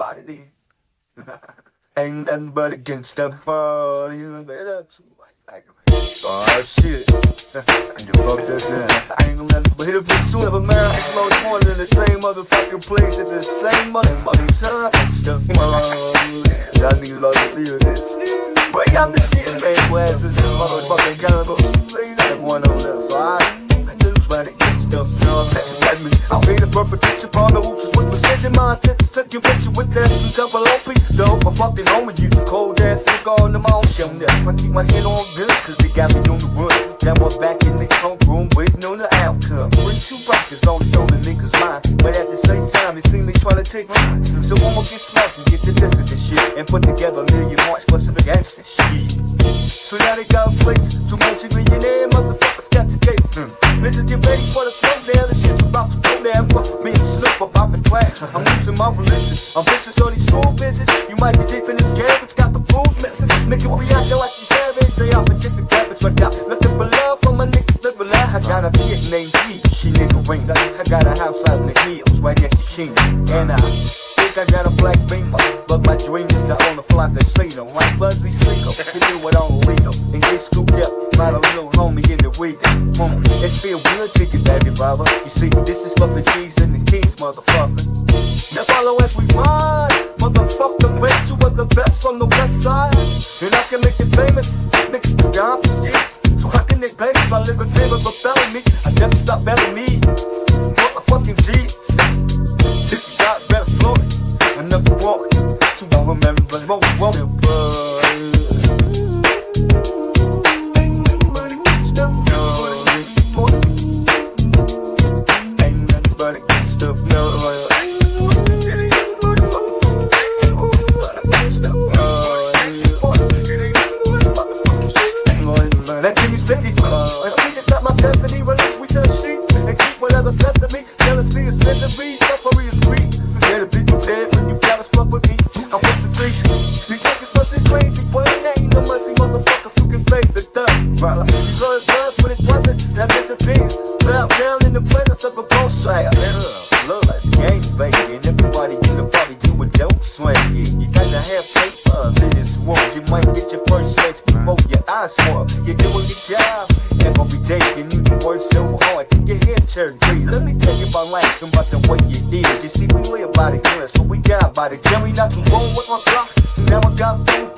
body. Ain't nothing but against the body. Oh shit. You fucked that down. I ain't gonna let it, but hit a bit soon of a man. I slow morning in the same motherfucking place at the same motherfucking time. Stuff Y'all niggas love to feel this. Break out the shit, man. Where's this motherfucking gun? Please, one on that side. Lose by the stuff. You know what I'm saying? I'm being a perpetrator upon the hoops precision. My intent is to get with with that double OP. Though I'm fucking home with you. Cold ass nigga on the mountain. I keep my head on good, cause they got me on the run. Now I'm back in the homeroom waiting on the outcome. Bring two rockets on the shoulder niggas' mind. But at the same time, it seems they try to take mine. So I'm gonna get smashed and get the test of this shit. And put together a million march for some gangster shit. So now they got flakes. Too much millionaire motherfuckers got to take. Mm. Bitches get ready for the throwdown. The shit's about to Fuck me and slip up the class. I'm losing my religion. I'm vicious on these school bitches. You might be deep in this game, but got the rules missing. Make it react like you savage. They off and get the garbage right out. Looking for love for my niggas live a lie. I got a kid named G. She nigga ring. I got a house out in the hills right next to King. And I think I got a black beamer. But my dream is to own a fly casino. Like Buzzy Slinko. To do it on Leo. And get scooped up by the little homie in the weekend. Home. It feel good to get baby brother. You see, this is for the G's and the keys, motherfucker. Now follow as we ride. Motherfucker, rest you are the best from the west side. And I can make it famous. Be down for years. So how can they blame me I live in favor of felony? I never stop belling me. Jealousy is misery, suffering is. Yeah, the people dead when you gotta fuck with me. I'm with the three. These niggas must be crazy, boy. There ain't no mercy, motherfuckers who can fake the thug. Right. Because love when it's wasn't, that disappears. Down, down in the presence of a ghost slayer. Love like the baby. And everybody in the party, you a dope swing. Yeah, you gotta have paper, then it's war. You might get your first sex before your eyes swell. You're doing your job every day. You need to work so hard get here turned free. Let me tell you about life and about the way you did. You see, we live by the good, so we got by the. We not too long with my clock. Now I got food